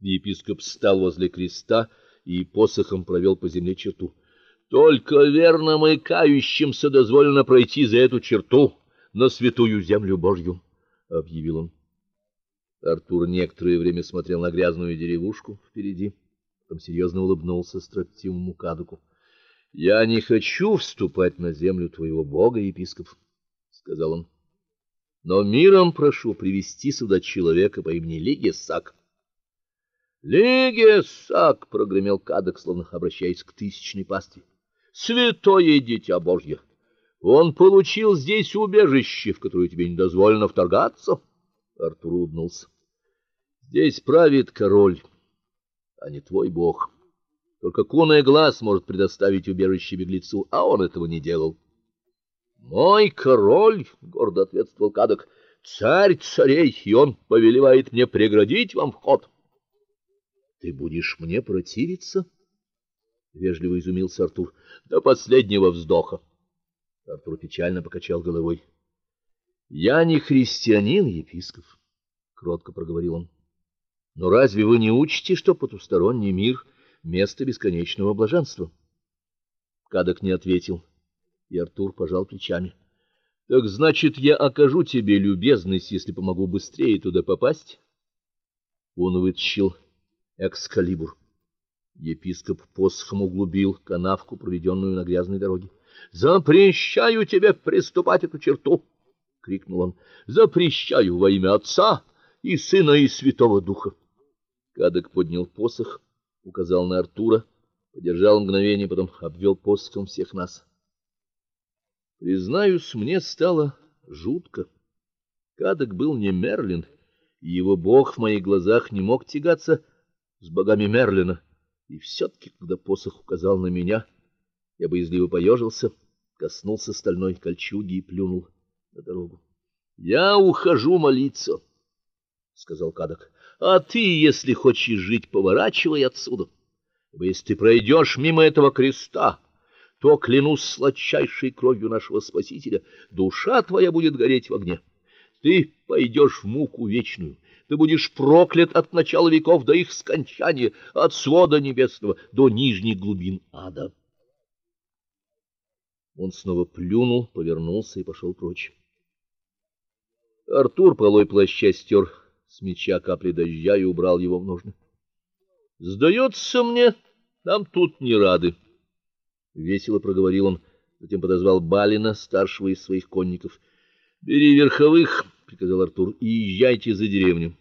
Епископ встал возле креста и посохом провел по земле черту. Только верным и кающимся дозволено пройти за эту черту на святую землю Божью, объявил он. Артур некоторое время смотрел на грязную деревушку впереди, потом серьезно улыбнулся строптивому кадуку. Я не хочу вступать на землю твоего бога, епископ, сказал он. Но миром прошу привести сюда человека по имени Лигесак. Лигесак прогремел кадок, словно обращаясь к тысячной пастве. Святое дитя Божье. Он получил здесь убежище, в которое тебе не дозволено вторгаться. Артур улыбнулся. Здесь правит король, а не твой бог. Только куный глаз может предоставить убежище беглецу, а он этого не делал. Мой король, гордо ответствовал Кадок, царь царей, и он повелевает мне преградить вам вход. Ты будешь мне противиться? вежливо изумился Артур. До последнего вздоха. Артур печально покачал головой. Я не христианин, епископ, кротко проговорил он. Но разве вы не учите, что потусторонний мир место бесконечного блаженства? Кадок не ответил, и Артур пожал плечами. Так значит, я окажу тебе любезность, если помогу быстрее туда попасть? Он вытащил экскалибур. Епископ посохом углубил канавку, проведенную на грязной дороге. "Запрещаю тебе приступать эту черту!" крикнул он. "Запрещаю во имя Отца и Сына и Святого Духа". Кадок поднял посох, указал на Артура, подержал мгновение, потом обвел посохом всех нас. Признаюсь, мне стало жутко. Кадок был не Мерлин, и его бог в моих глазах не мог тягаться с богами Мерлина. И все таки когда посох указал на меня, я боязливо поежился, коснулся стальной кольчуги и плюнул на дорогу. Я ухожу молиться, сказал Кадок. А ты, если хочешь жить, поворачивай отсюда. Ибо если ты пройдешь мимо этого креста, то клянусь сладчайшей кровью нашего Спасителя, душа твоя будет гореть в огне. Ты пойдешь в муку вечную. Ты будешь проклят от начала веков до их скончания, от свода небесного до нижних глубин ада. Он снова плюнул, повернулся и пошел прочь. Артур полой плаща стер с меча капли дождя и убрал его в ножны. Сдается мне, нам тут не рады, весело проговорил он, затем подозвал Балина, старшего из своих конников. Бери верховых, приказал Артур, и езжайте за деревню.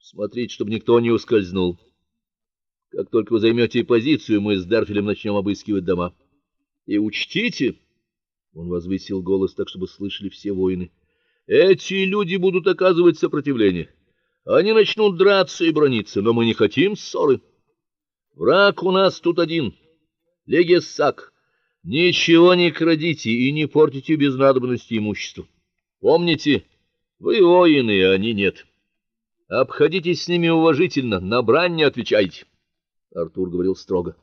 Смотрите, чтобы никто не ускользнул. Как только вы займете позицию, мы с Дарфилем начнем обыскивать дома. И учтите, он возвысил голос так, чтобы слышали все воины. Эти люди будут оказывать сопротивление. Они начнут драться и брониться, но мы не хотим ссоры. Враг у нас тут один. Легесак. Ничего не крадите и не портите без надобности имущество. Помните, вы воины, а они нет. Обходитесь с ними уважительно, на брань не отвечайте. Артур говорил строго.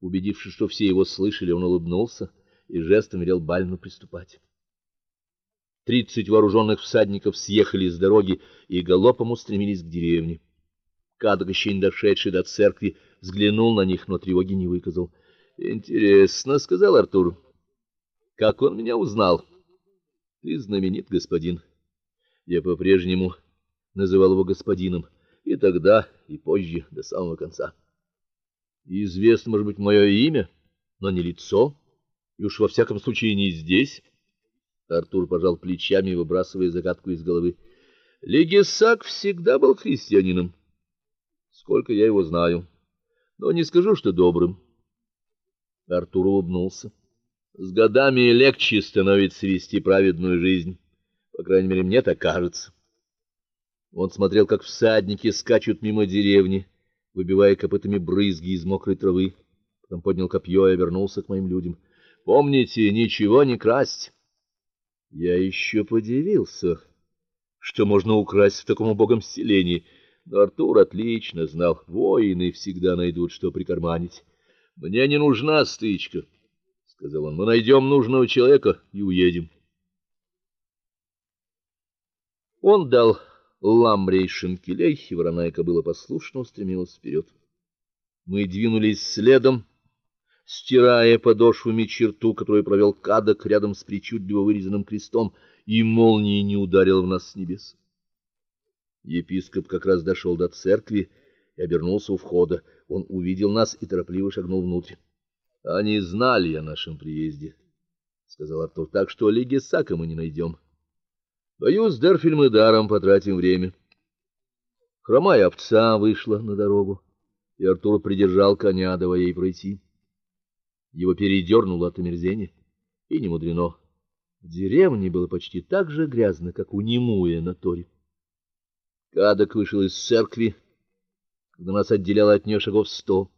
Убедившись, что все его слышали, он улыбнулся и жестом велел Бальну приступать. Тридцать вооруженных всадников съехали с дороги и галопом устремились к деревне. Кадок, еще не дошедший до церкви, взглянул на них, но тревоги не выказал. "Интересно", сказал Артур. "Как он меня узнал?" "Ты знаменит, господин. Я по-прежнему называл его господином, и тогда, и позже, до самого конца. Известно, может быть, мое имя, но не лицо, и уж во всяком случае не здесь". Артур пожал плечами, выбрасывая загадку из головы. Легисак всегда был христианином. Сколько я его знаю, но не скажу, что добрым. Артур улыбнулся. С годами легче становится вести праведную жизнь, по крайней мере, мне так кажется. Он смотрел, как всадники скачут мимо деревни, выбивая копытами брызги из мокрой травы. Потом поднял копье и обернулся к моим людям. Помните, ничего не красть. Я еще подивился, что можно украсть в таком убогом селении. Но Артур отлично знал, воины всегда найдут, что прикарманить. Мне не нужна стычка, сказал он. Мы найдем нужного человека и уедем. Он дал ламрей шинкелей, и вороная кобыла послушно устремилась вперед. Мы двинулись следом, стирая подошвами черту, которую провел кадок рядом с причудливо вырезанным крестом, и молния не ударила в нас с небес. Епископ как раз дошел до церкви и обернулся у входа. Он увидел нас и торопливо шагнул внутрь. Они знали о нашем приезде, сказал Артур. Так что Легисака мы не найдем. Боюсь, Дерфиль мы даром потратим время. Хромая овца вышла на дорогу, и Артур придержал коня, давая ей пройти. Его передернуло от омерзения, и не мудрено. В деревне было почти так же грязно, как у Немуя на Торе. Кадок вышел из церкви, когда нас отделяло от нее шагов сто.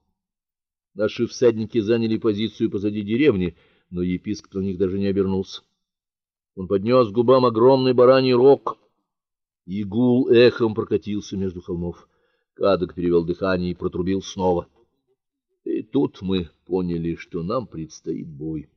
Наши всадники заняли позицию позади деревни, но епископ на них даже не обернулся. Он поднес к губам огромный бараний рог, и гул эхом прокатился между холмов. Кадок перевел дыхание и протрубил снова. И тут мы поняли, что нам предстоит бой.